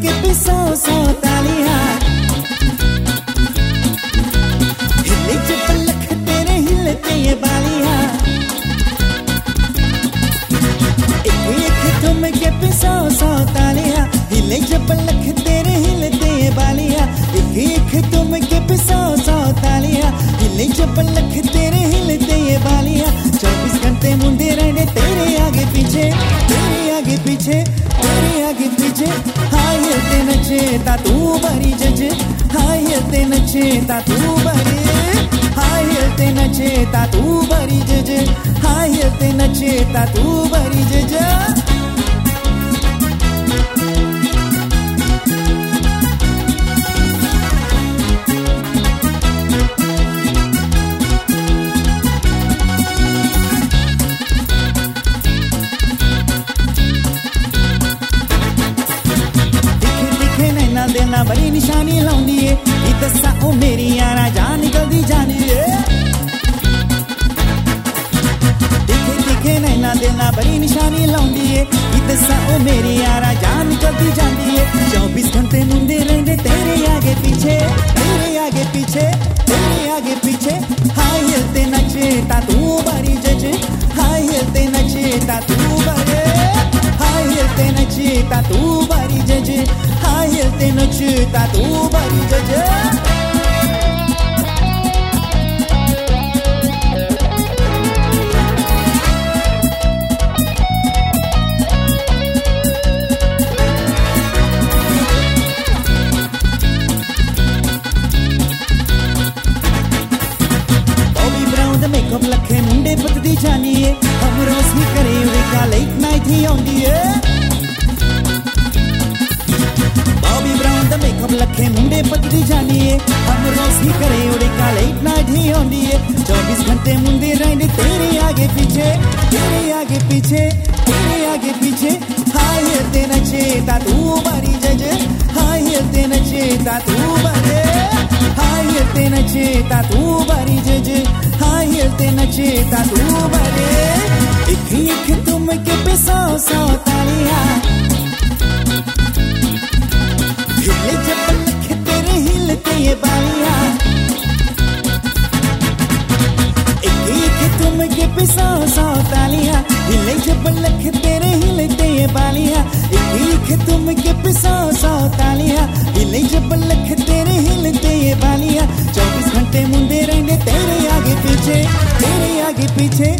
kipi so so तालिया। हिलने के पलक तेरे हिलते ये बालिया। एक एक तुम किपी सौ सौ तालिया। हिलने के पलक तेरे हिलते ये बालिया। एक एक तुम किपी सौ सौ तालिया। हिलने के पलक तेरे हिलते ये बालिया। चौबीस घंटे मुंडे रहने तेरे आगे पीछे। तेरे आगे पीछे, तेरी आगे पीछे। हाय ते नचे ता तू भरी जजे। हाय ते नचे ता तू भरी हाय ते नचे ता तू भरी जजे। हाय ते नचे ता तू बरी ਨਾ ਬੜੀ ਨਿਸ਼ਾਨੀ ਲਾਉਂਦੀ ਏ ਇਹ ਦੱਸਾਂ ਉਹ ਮੇਰੀ ਯਾਰਾ ਜਾਨ ਨਿਕਲਦੀ ਜਾਂਦੀ ਏ ਦਿਖੇ ਦਿਖੇ ਨੈਣਾ ਦੇ ਨਾ ਬੜੀ ਨਿਸ਼ਾਨੀ ਲਾਉਂਦੀ ਏ ਇਹ ਦੱਸਾਂ ਉਹ ਮੇਰੀ ਯਾਰਾ ਜਾਨ ਨਿਕਲਦੀ ਜਾਂਦੀ ਏ 24 ਘੰਟੇ ਮੁੰਡੇ ਰਹਿੰਦੇ ਤੇਰੇ ਆਗੇ ਪਿੱਛੇ ਤੇਰੇ ਆਗੇ ਪਿੱਛੇ ਤੇਰੇ ਆਗੇ ਪਿੱਛੇ ਹਾਈ ਹਿਲਤੇ ਨੱਚੇ ਤਾਂ ਤੂੰ ਬੜੀ ਜਜ ਹਾਈ ਹਿਲਤੇ ਨੱਚੇ ਤਾਂ ਤੂੰ tem tá do banho de DJ. मुंडे खेमडे जानी है हम रोज ही करे उड़े काले इतना ढी है चौबीस घंटे मुंडे रहने तेरे आगे पीछे, तेरे आगे पीछे, तेरे आगे पीछे। हाय ते नचे ता तू बारी जज। हाय ते नचे ता तू बारे हाय ते नचे ता तू बारी जज। हाय ते नचे ता तू बारे इखी इखी तुम के पे सौ सौ हिलते बालिया, एक एक तुम के पिसा सौ तालिया। हिले जब लख तेरे हिलते ये बालिया, चौबीस घंटे मुंडे रहने तेरे आगे पीछे, तेरे आगे पीछे।